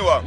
wewa